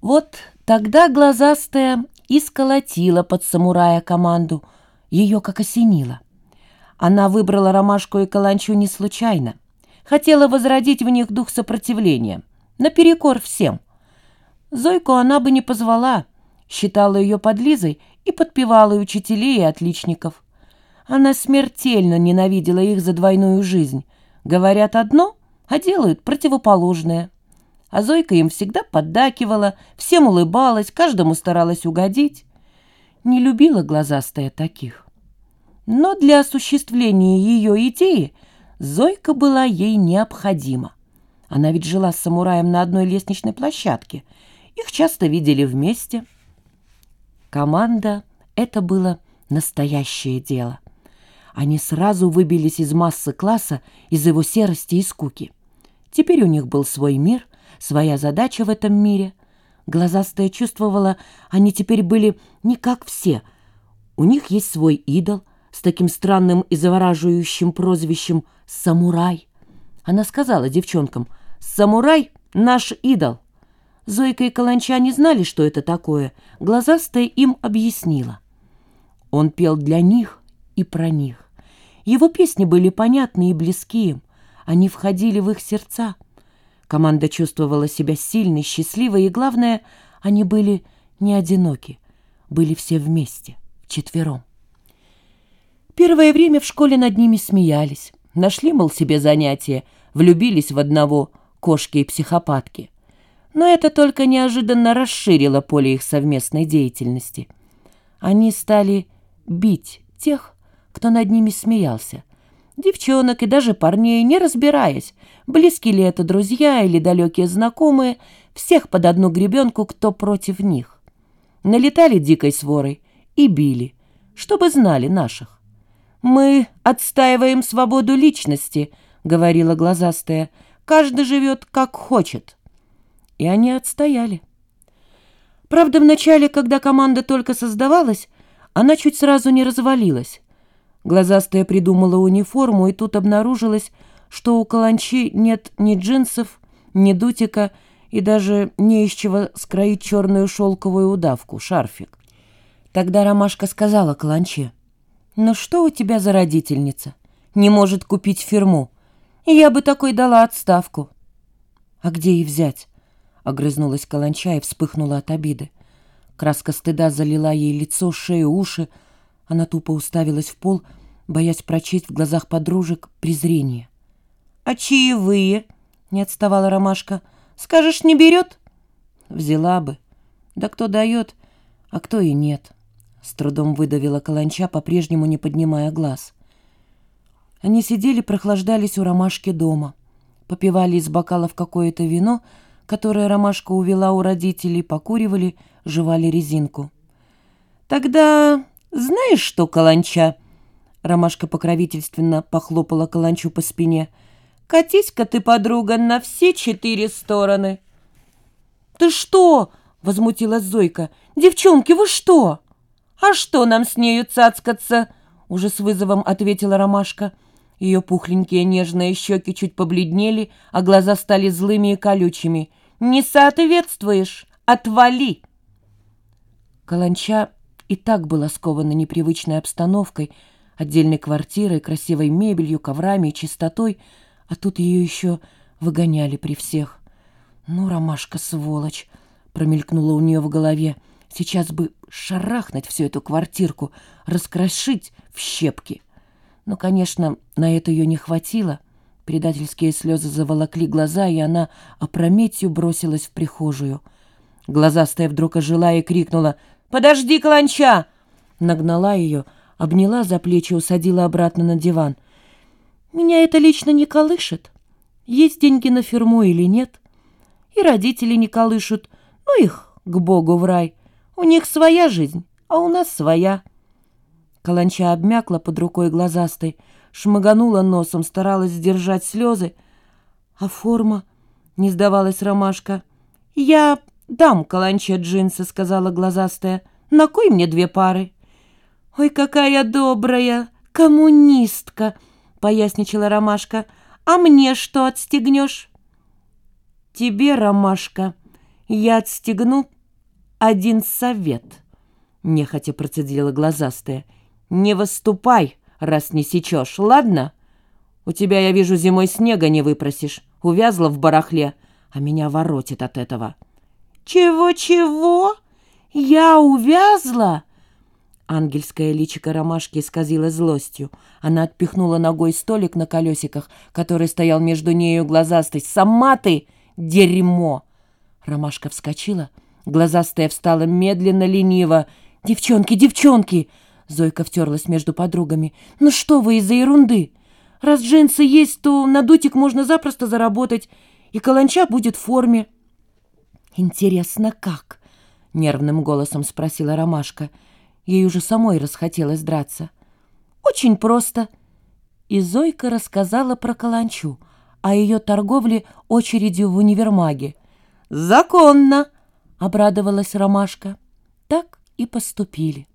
Вот тогда глазастая и под самурая команду, ее как осенило. Она выбрала ромашку и каланчу не случайно. Хотела возродить в них дух сопротивления, наперекор всем. Зойку она бы не позвала, считала ее подлизой и подпевала учителей, и отличников. Она смертельно ненавидела их за двойную жизнь. Говорят одно, а делают противоположное. А Зойка им всегда поддакивала, всем улыбалась, каждому старалась угодить. Не любила глазастая таких. Но для осуществления ее идеи Зойка была ей необходима. Она ведь жила с самураем на одной лестничной площадке. Их часто видели вместе. Команда — это было настоящее дело. Они сразу выбились из массы класса, из его серости и скуки. Теперь у них был свой мир, своя задача в этом мире. Глазастая чувствовала, они теперь были не как все. У них есть свой идол с таким странным и завораживающим прозвищем «Самурай». Она сказала девчонкам «Самурай — наш идол». Зойка и Каланча не знали, что это такое. Глазастая им объяснила. Он пел для них и про них. Его песни были понятны и близки им. Они входили в их сердца. Команда чувствовала себя сильной, счастливой, и, главное, они были не одиноки, были все вместе, вчетвером. Первое время в школе над ними смеялись, нашли, мол, себе занятие, влюбились в одного кошки и психопатки. Но это только неожиданно расширило поле их совместной деятельности. Они стали бить тех, кто над ними смеялся, девчонок и даже парней, не разбираясь, близкие ли это друзья или далекие знакомые, всех под одну гребенку, кто против них. Налетали дикой сворой и били, чтобы знали наших. «Мы отстаиваем свободу личности», — говорила глазастая. «Каждый живет, как хочет». И они отстояли. Правда, вначале, когда команда только создавалась, она чуть сразу не развалилась. Глазастая придумала униформу, и тут обнаружилось, что у каланчи нет ни джинсов, ни дутика, и даже не из чего скроить черную шелковую удавку, шарфик. Тогда Ромашка сказала каланче, «Ну что у тебя за родительница? Не может купить фирму. Я бы такой дала отставку». «А где ей взять?» — огрызнулась каланча и вспыхнула от обиды. Краска стыда залила ей лицо, шею, уши, она тупо уставилась в пол, боясь прочесть в глазах подружек презрение. «А чаевые?» — не отставала Ромашка. «Скажешь, не берет?» «Взяла бы. Да кто дает, а кто и нет». С трудом выдавила каланча, по-прежнему не поднимая глаз. Они сидели, прохлаждались у Ромашки дома. Попивали из бокалов какое-то вино, которое Ромашка увела у родителей, покуривали, жевали резинку. «Тогда «Знаешь что, Каланча?» Ромашка покровительственно похлопала Каланчу по спине. «Катись-ка ты, подруга, на все четыре стороны!» «Ты что?» — возмутилась Зойка. «Девчонки, вы что?» «А что нам с нею цацкаться?» — уже с вызовом ответила Ромашка. Ее пухленькие нежные щеки чуть побледнели, а глаза стали злыми и колючими. «Не соответствуешь! Отвали!» Каланча и так была скована непривычной обстановкой, отдельной квартирой, красивой мебелью, коврами и чистотой, а тут ее еще выгоняли при всех. «Ну, ромашка, сволочь!» — промелькнула у нее в голове. «Сейчас бы шарахнуть всю эту квартирку, раскрошить в щепки!» Но, конечно, на это ее не хватило. Предательские слезы заволокли глаза, и она опрометью бросилась в прихожую. Глазастая вдруг ожила и крикнула «Подожди, каланча!» Нагнала ее, обняла за плечи, усадила обратно на диван. «Меня это лично не колышет. Есть деньги на фирму или нет. И родители не колышут. Ну их к Богу в рай. У них своя жизнь, а у нас своя». Каланча обмякла под рукой глазастой, шмыганула носом, старалась сдержать слезы. «А форма?» — не сдавалась ромашка. «Я «Дам каланче джинсы», — сказала глазастая. «На кой мне две пары?» «Ой, какая добрая! Коммунистка!» — поясничала Ромашка. «А мне что отстегнешь?» «Тебе, Ромашка!» — Я отстегну один совет, нехотя процедила глазастая. Не выступай, раз не сечешь, ладно? У тебя, я вижу, зимой снега не выпросишь. Увязла в барахле, а меня воротит от этого. Чего-чего? Я увязла? Ангельское личико ромашки исказило злостью. Она отпихнула ногой столик на колесиках, который стоял между нею глазастой. «Сама ты! Дерьмо!» Ромашка вскочила. Глазастая встала медленно, лениво. «Девчонки, девчонки!» Зойка втерлась между подругами. «Ну что вы из-за ерунды? Раз джинсы есть, то на дутик можно запросто заработать, и каланча будет в форме». «Интересно, как?» — нервным голосом спросила Ромашка. Ей уже самой расхотелось драться. «Очень просто». И Зойка рассказала про каланчу, о ее торговле очередью в универмаге. «Законно!» — обрадовалась Ромашка. Так и поступили.